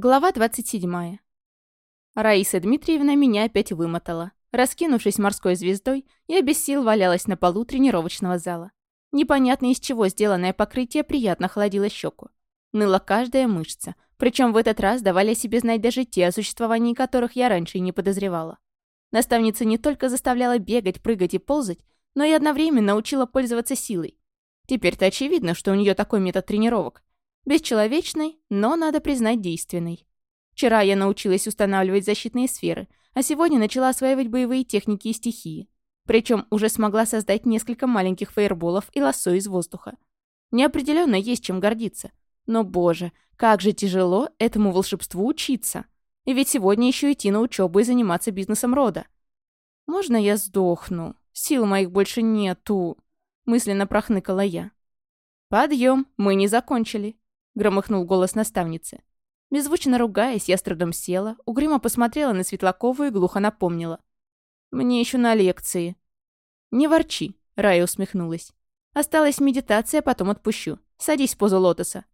Глава 27. Раиса Дмитриевна меня опять вымотала. Раскинувшись морской звездой, я без сил валялась на полу тренировочного зала. Непонятно из чего сделанное покрытие приятно холодило щеку. Ныла каждая мышца, причем в этот раз давали себе знать даже те, о существовании которых я раньше и не подозревала. Наставница не только заставляла бегать, прыгать и ползать, но и одновременно учила пользоваться силой. Теперь-то очевидно, что у нее такой метод тренировок, Бесчеловечной, но, надо признать, действенной. Вчера я научилась устанавливать защитные сферы, а сегодня начала осваивать боевые техники и стихии. Причем уже смогла создать несколько маленьких фейерболов и лассо из воздуха. Неопределенно есть чем гордиться. Но, боже, как же тяжело этому волшебству учиться. И ведь сегодня еще идти на учебу и заниматься бизнесом рода. «Можно я сдохну? Сил моих больше нету», — мысленно прохныкала я. «Подъем, мы не закончили», громыхнул голос наставницы. Беззвучно ругаясь, я с трудом села, угрюмо посмотрела на Светлакову и глухо напомнила. «Мне еще на лекции». «Не ворчи», — Рая усмехнулась. «Осталась медитация, потом отпущу. Садись в позу лотоса».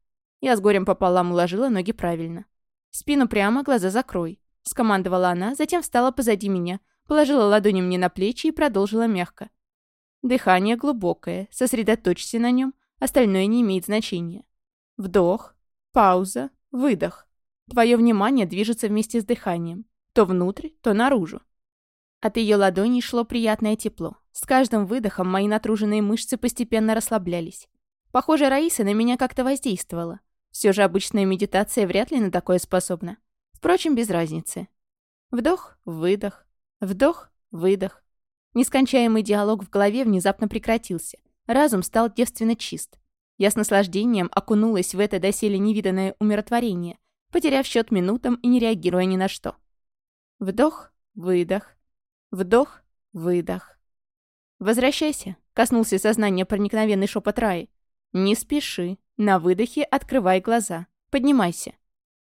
Я с горем пополам уложила ноги правильно. «Спину прямо, глаза закрой», — скомандовала она, затем встала позади меня, положила ладони мне на плечи и продолжила мягко. «Дыхание глубокое, сосредоточься на нем, остальное не имеет значения. Вдох, пауза, выдох. Твое внимание движется вместе с дыханием. То внутрь, то наружу. От ее ладоней шло приятное тепло. С каждым выдохом мои натруженные мышцы постепенно расслаблялись. Похоже, Раиса на меня как-то воздействовала. Все же обычная медитация вряд ли на такое способна. Впрочем, без разницы. Вдох, выдох. Вдох, выдох. Нескончаемый диалог в голове внезапно прекратился. Разум стал девственно чист. Я с наслаждением окунулась в это доселе невиданное умиротворение, потеряв счет минутам и не реагируя ни на что. Вдох, выдох. Вдох, выдох. «Возвращайся», — коснулся сознания проникновенный шепот Раи. «Не спеши. На выдохе открывай глаза. Поднимайся».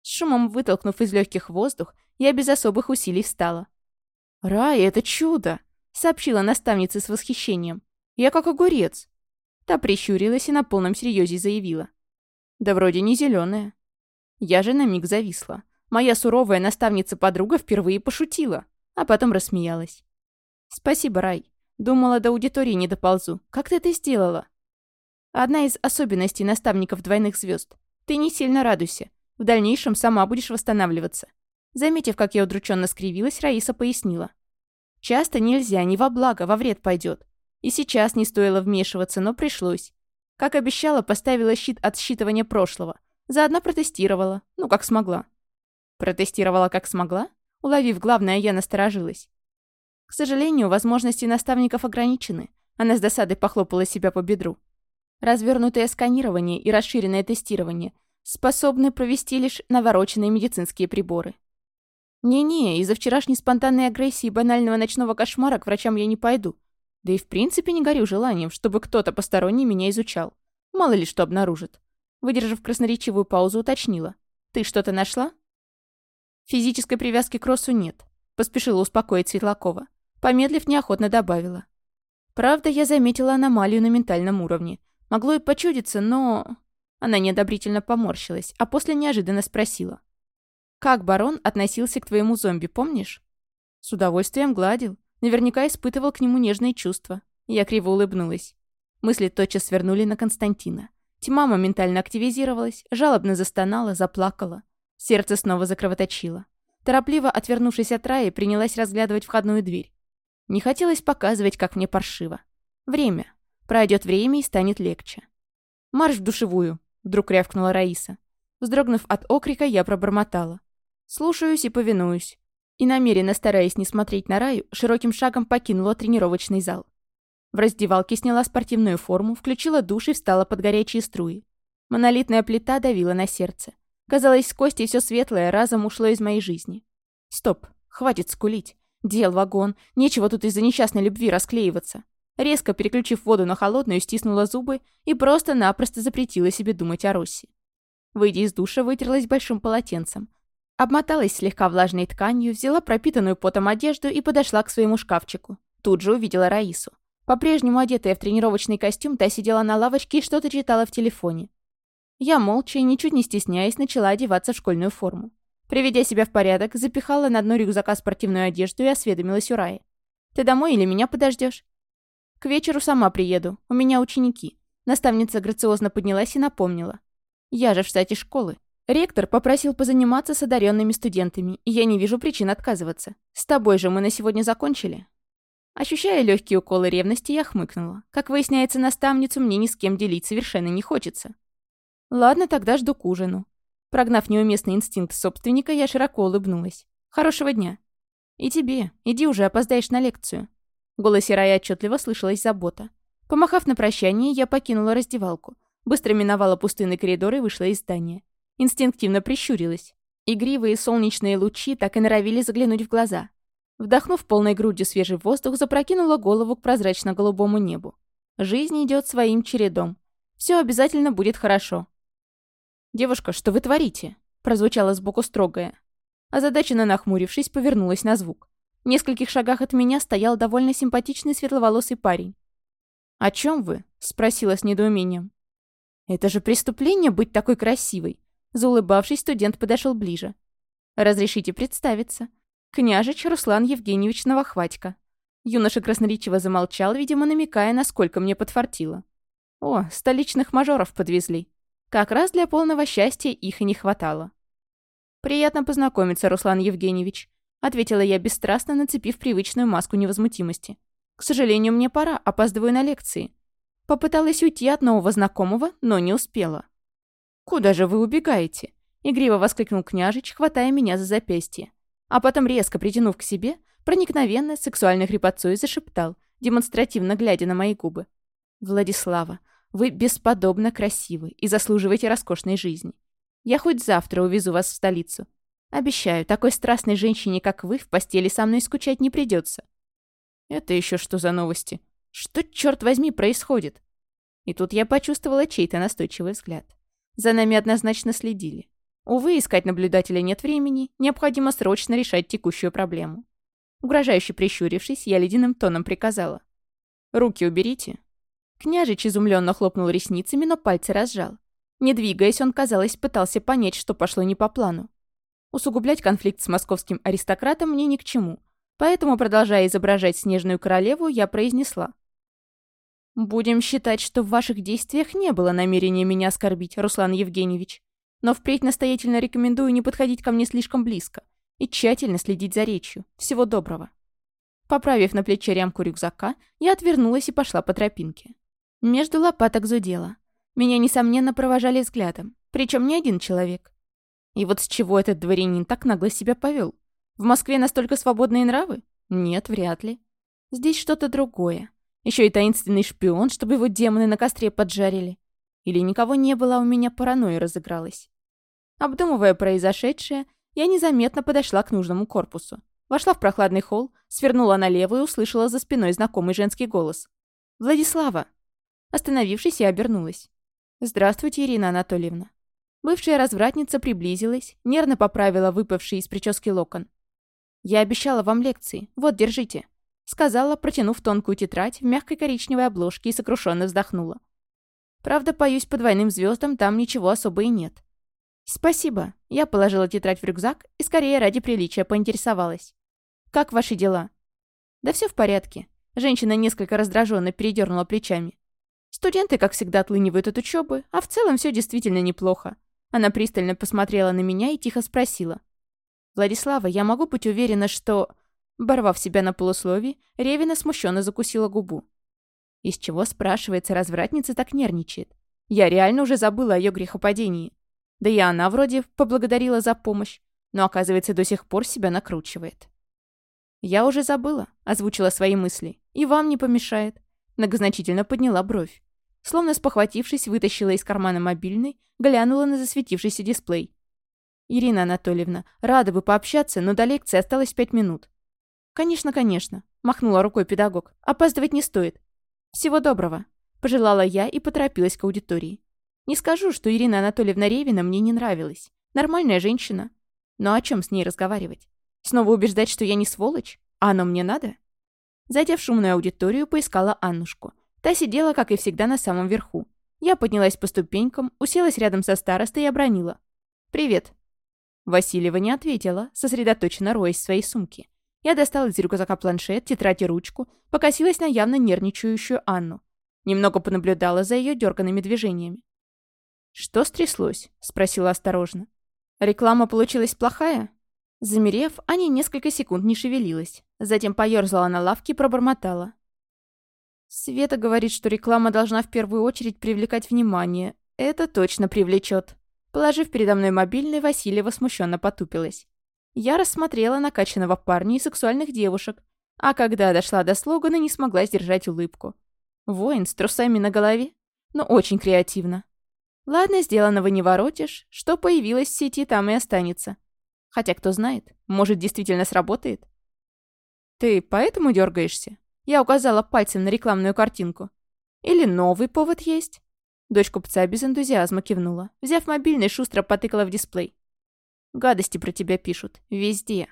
С шумом вытолкнув из легких воздух, я без особых усилий встала. «Рай, это чудо!» — сообщила наставница с восхищением. «Я как огурец. Та прищурилась и на полном серьезе заявила. «Да вроде не зеленая. Я же на миг зависла. Моя суровая наставница-подруга впервые пошутила, а потом рассмеялась. «Спасибо, Рай. Думала, до аудитории не доползу. Как ты это сделала?» «Одна из особенностей наставников двойных звезд. Ты не сильно радуйся. В дальнейшем сама будешь восстанавливаться». Заметив, как я удрученно скривилась, Раиса пояснила. «Часто нельзя, не во благо, во вред пойдет. И сейчас не стоило вмешиваться, но пришлось. Как обещала, поставила щит от считывания прошлого. Заодно протестировала. Ну, как смогла. Протестировала как смогла? Уловив главное, я насторожилась. К сожалению, возможности наставников ограничены. Она с досадой похлопала себя по бедру. Развернутое сканирование и расширенное тестирование способны провести лишь навороченные медицинские приборы. Не-не, из-за вчерашней спонтанной агрессии и банального ночного кошмара к врачам я не пойду. Да и в принципе не горю желанием, чтобы кто-то посторонний меня изучал. Мало ли что обнаружит. Выдержав красноречивую паузу, уточнила. «Ты что-то нашла?» «Физической привязки к Росу нет», — поспешила успокоить Светлакова. Помедлив, неохотно добавила. «Правда, я заметила аномалию на ментальном уровне. Могло и почудиться, но...» Она неодобрительно поморщилась, а после неожиданно спросила. «Как барон относился к твоему зомби, помнишь?» «С удовольствием гладил. Наверняка испытывал к нему нежные чувства. Я криво улыбнулась. Мысли тотчас свернули на Константина. Тьма моментально активизировалась, жалобно застонала, заплакала. Сердце снова закровоточило. Торопливо отвернувшись от Раи, принялась разглядывать входную дверь. Не хотелось показывать, как мне паршиво. Время. Пройдет время и станет легче. «Марш в душевую!» — вдруг рявкнула Раиса. Вздрогнув от окрика, я пробормотала. «Слушаюсь и повинуюсь и, намеренно стараясь не смотреть на Раю, широким шагом покинула тренировочный зал. В раздевалке сняла спортивную форму, включила душ и встала под горячие струи. Монолитная плита давила на сердце. Казалось, с Костей все светлое разом ушло из моей жизни. Стоп, хватит скулить. Дел вагон, нечего тут из-за несчастной любви расклеиваться. Резко переключив воду на холодную, стиснула зубы и просто-напросто запретила себе думать о Росси. Выйдя из душа, вытерлась большим полотенцем, Обмоталась слегка влажной тканью, взяла пропитанную потом одежду и подошла к своему шкафчику. Тут же увидела Раису. По-прежнему одетая в тренировочный костюм, та сидела на лавочке и что-то читала в телефоне. Я молча и ничуть не стесняясь начала одеваться в школьную форму. Приведя себя в порядок, запихала на дно рюкзака спортивную одежду и осведомилась у Раи. «Ты домой или меня подождешь? «К вечеру сама приеду. У меня ученики». Наставница грациозно поднялась и напомнила. «Я же в штате школы. Ректор попросил позаниматься с одаренными студентами, и я не вижу причин отказываться. С тобой же мы на сегодня закончили». Ощущая легкие уколы ревности, я хмыкнула. Как выясняется, наставницу мне ни с кем делить совершенно не хочется. Ладно, тогда жду к ужину. Прогнав неуместный инстинкт собственника, я широко улыбнулась. «Хорошего дня». «И тебе. Иди уже, опоздаешь на лекцию». В голосе Рая отчетливо слышалась забота. Помахав на прощание, я покинула раздевалку. Быстро миновала пустынный коридор и вышла из здания. Инстинктивно прищурилась. Игривые солнечные лучи так и норовили заглянуть в глаза. Вдохнув полной грудью свежий воздух, запрокинула голову к прозрачно-голубому небу. Жизнь идет своим чередом. Все обязательно будет хорошо. «Девушка, что вы творите?» прозвучало сбоку строгое. Озадаченно нахмурившись, повернулась на звук. В нескольких шагах от меня стоял довольно симпатичный светловолосый парень. «О чем вы?» — спросила с недоумением. «Это же преступление быть такой красивой!» Заулыбавшись, студент подошел ближе. «Разрешите представиться. Княжич Руслан Евгеньевич Новохватько». Юноша красноречиво замолчал, видимо, намекая, насколько мне подфартило. «О, столичных мажоров подвезли. Как раз для полного счастья их и не хватало». «Приятно познакомиться, Руслан Евгеньевич», ответила я бесстрастно, нацепив привычную маску невозмутимости. «К сожалению, мне пора, опаздываю на лекции». Попыталась уйти от нового знакомого, но не успела. «Куда же вы убегаете?» — игриво воскликнул княжич, хватая меня за запястье. А потом, резко притянув к себе, проникновенно, сексуальной хрипотцой зашептал, демонстративно глядя на мои губы. «Владислава, вы бесподобно красивы и заслуживаете роскошной жизни. Я хоть завтра увезу вас в столицу. Обещаю, такой страстной женщине, как вы, в постели со мной скучать не придется. Это еще что за новости? Что, черт возьми, происходит? И тут я почувствовала чей-то настойчивый взгляд. За нами однозначно следили. Увы, искать наблюдателя нет времени, необходимо срочно решать текущую проблему. Угрожающе прищурившись, я ледяным тоном приказала. «Руки уберите». Княжич изумленно хлопнул ресницами, но пальцы разжал. Не двигаясь, он, казалось, пытался понять, что пошло не по плану. Усугублять конфликт с московским аристократом мне ни к чему. Поэтому, продолжая изображать снежную королеву, я произнесла. «Будем считать, что в ваших действиях не было намерения меня оскорбить, Руслан Евгеньевич. Но впредь настоятельно рекомендую не подходить ко мне слишком близко и тщательно следить за речью. Всего доброго». Поправив на плече рямку рюкзака, я отвернулась и пошла по тропинке. Между лопаток зудела. Меня, несомненно, провожали взглядом. Причем не один человек. И вот с чего этот дворянин так нагло себя повел? В Москве настолько свободные нравы? Нет, вряд ли. Здесь что-то другое. Еще и таинственный шпион, чтобы его демоны на костре поджарили. Или никого не было, а у меня паранойя разыгралась. Обдумывая произошедшее, я незаметно подошла к нужному корпусу. Вошла в прохладный холл, свернула налево и услышала за спиной знакомый женский голос. «Владислава!» Остановившись, я обернулась. «Здравствуйте, Ирина Анатольевна». Бывшая развратница приблизилась, нервно поправила выпавший из прически локон. «Я обещала вам лекции. Вот, держите», — сказала, протянув тонкую тетрадь в мягкой коричневой обложке и сокрушенно вздохнула. «Правда, боюсь, по двойным звездам там ничего особо и нет». «Спасибо». Я положила тетрадь в рюкзак и скорее ради приличия поинтересовалась. «Как ваши дела?» «Да все в порядке». Женщина несколько раздраженно передернула плечами. «Студенты, как всегда, отлынивают от учебы, а в целом все действительно неплохо. Она пристально посмотрела на меня и тихо спросила. «Владислава, я могу быть уверена, что...» Борвав себя на полусловии, Ревина смущенно закусила губу. Из чего, спрашивается, развратница так нервничает? Я реально уже забыла о ее грехопадении. Да и она вроде поблагодарила за помощь, но, оказывается, до сих пор себя накручивает. «Я уже забыла», — озвучила свои мысли. «И вам не помешает». Многозначительно подняла бровь. Словно спохватившись, вытащила из кармана мобильный, глянула на засветившийся дисплей. «Ирина Анатольевна, рада бы пообщаться, но до лекции осталось пять минут». «Конечно, конечно», — махнула рукой педагог. «Опаздывать не стоит». «Всего доброго», — пожелала я и поторопилась к аудитории. Не скажу, что Ирина Анатольевна Ревина мне не нравилась. Нормальная женщина. Но о чем с ней разговаривать? Снова убеждать, что я не сволочь? А оно мне надо? Зайдя в шумную аудиторию, поискала Аннушку — Та сидела, как и всегда, на самом верху. Я поднялась по ступенькам, уселась рядом со старостой и обронила. «Привет». Васильева не ответила, сосредоточенно роясь в своей сумке. Я достала из рюкзака планшет, тетрадь и ручку, покосилась на явно нервничающую Анну. Немного понаблюдала за ее дерганными движениями. «Что стряслось?» — спросила осторожно. «Реклама получилась плохая?» Замерев, Аня несколько секунд не шевелилась. Затем поёрзала на лавке и пробормотала. Света говорит, что реклама должна в первую очередь привлекать внимание. Это точно привлечет. Положив передо мной мобильный, Васильева смущенно потупилась. Я рассмотрела накачанного парня и сексуальных девушек, а когда дошла до слогана, не смогла сдержать улыбку. Воин с трусами на голове? Но очень креативно. Ладно, сделанного не воротишь, что появилось в сети, там и останется. Хотя кто знает, может действительно сработает. Ты поэтому дергаешься? Я указала пальцем на рекламную картинку. Или новый повод есть? Дочь купца без энтузиазма кивнула. Взяв мобильный, шустро потыкала в дисплей. «Гадости про тебя пишут. Везде».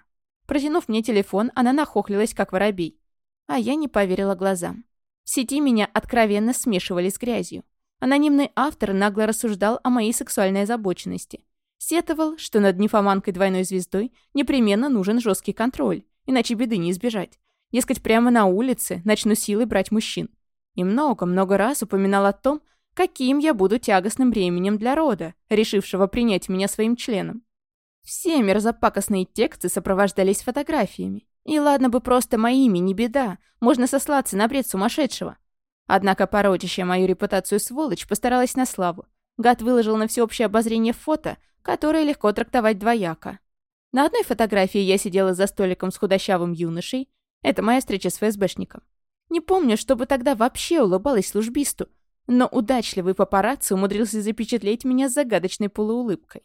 Протянув мне телефон, она нахохлилась, как воробей. А я не поверила глазам. В сети меня откровенно смешивали с грязью. Анонимный автор нагло рассуждал о моей сексуальной озабоченности. Сетовал, что над нимфоманкой двойной звездой непременно нужен жесткий контроль, иначе беды не избежать. Дескать, прямо на улице начну силой брать мужчин. И много-много раз упоминал о том, каким я буду тягостным бременем для рода, решившего принять меня своим членом. Все мерзопакостные тексты сопровождались фотографиями. И ладно бы просто моими, не беда, можно сослаться на бред сумасшедшего. Однако порочащая мою репутацию сволочь постаралась на славу. Гад выложил на всеобщее обозрение фото, которое легко трактовать двояко. На одной фотографии я сидела за столиком с худощавым юношей, это моя встреча с ФСБшником. Не помню, чтобы тогда вообще улыбалась службисту, но удачливый папарацци умудрился запечатлеть меня с загадочной полуулыбкой.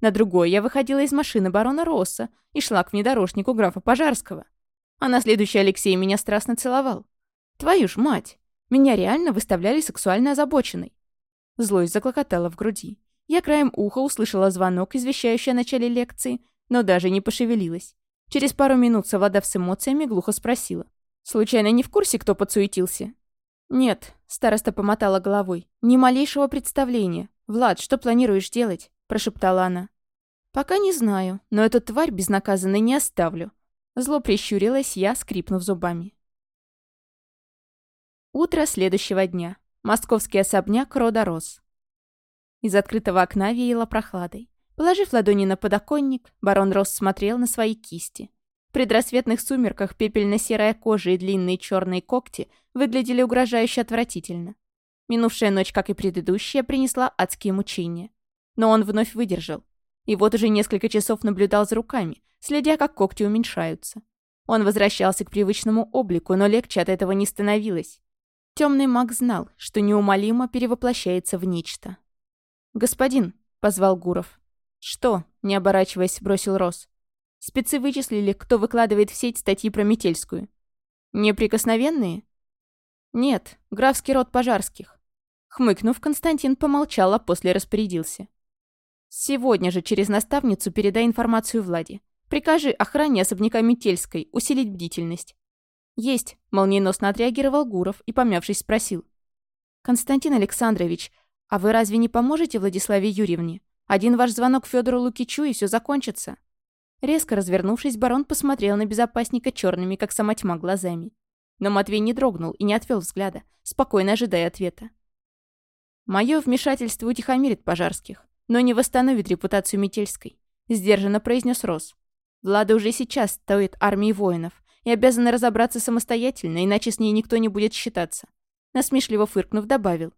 На другой я выходила из машины барона Росса и шла к внедорожнику графа Пожарского. А на следующий Алексей меня страстно целовал. Твою ж мать! Меня реально выставляли сексуально озабоченной. Злость заклокотала в груди. Я краем уха услышала звонок, извещающий о начале лекции, но даже не пошевелилась. Через пару минут, совладав с эмоциями, глухо спросила. «Случайно не в курсе, кто подсуетился?» «Нет», — староста помотала головой. «Ни малейшего представления. Влад, что планируешь делать?» — прошептала она. «Пока не знаю, но эту тварь безнаказанной не оставлю». Зло прищурилась я, скрипнув зубами. Утро следующего дня. Московский особняк рода Рос. Из открытого окна веяло прохладой. Положив ладони на подоконник, барон Росс смотрел на свои кисти. В предрассветных сумерках пепельно-серая кожа и длинные черные когти выглядели угрожающе отвратительно. Минувшая ночь, как и предыдущая, принесла адские мучения. Но он вновь выдержал. И вот уже несколько часов наблюдал за руками, следя, как когти уменьшаются. Он возвращался к привычному облику, но легче от этого не становилось. Темный маг знал, что неумолимо перевоплощается в нечто. «Господин», — позвал Гуров, «Что?» — не оборачиваясь, бросил Рос. «Спецы вычислили, кто выкладывает в сеть статьи про Метельскую. Неприкосновенные?» «Нет, графский род пожарских». Хмыкнув, Константин помолчал, а после распорядился. «Сегодня же через наставницу передай информацию Владе. Прикажи охране особняка Метельской усилить бдительность». «Есть», — молниеносно отреагировал Гуров и, помявшись, спросил. «Константин Александрович, а вы разве не поможете Владиславе Юрьевне? Один ваш звонок Федору Лукичу, и все закончится». Резко развернувшись, барон посмотрел на безопасника черными, как сама тьма, глазами. Но Матвей не дрогнул и не отвел взгляда, спокойно ожидая ответа. «Мое вмешательство утихомирит пожарских, но не восстановит репутацию Метельской», — сдержанно произнес Рос. «Влада уже сейчас стоит армии воинов и обязана разобраться самостоятельно, иначе с ней никто не будет считаться». Насмешливо фыркнув, добавил.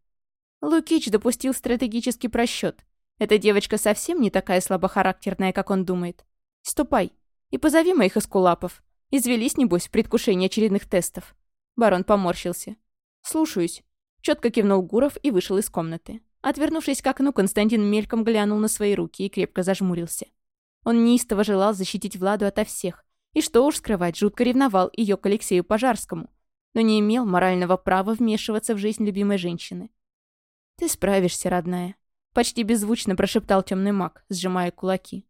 Лукич допустил стратегический просчет. Эта девочка совсем не такая слабохарактерная, как он думает. Ступай и позови моих эскулапов. Извелись, небось, в предвкушении очередных тестов. Барон поморщился. «Слушаюсь». Четко кивнул Гуров и вышел из комнаты. Отвернувшись к окну, Константин мельком глянул на свои руки и крепко зажмурился. Он неистово желал защитить Владу ото всех. И что уж скрывать, жутко ревновал ее к Алексею Пожарскому. Но не имел морального права вмешиваться в жизнь любимой женщины. «Ты справишься, родная», Почти беззвучно прошептал темный маг, сжимая кулаки.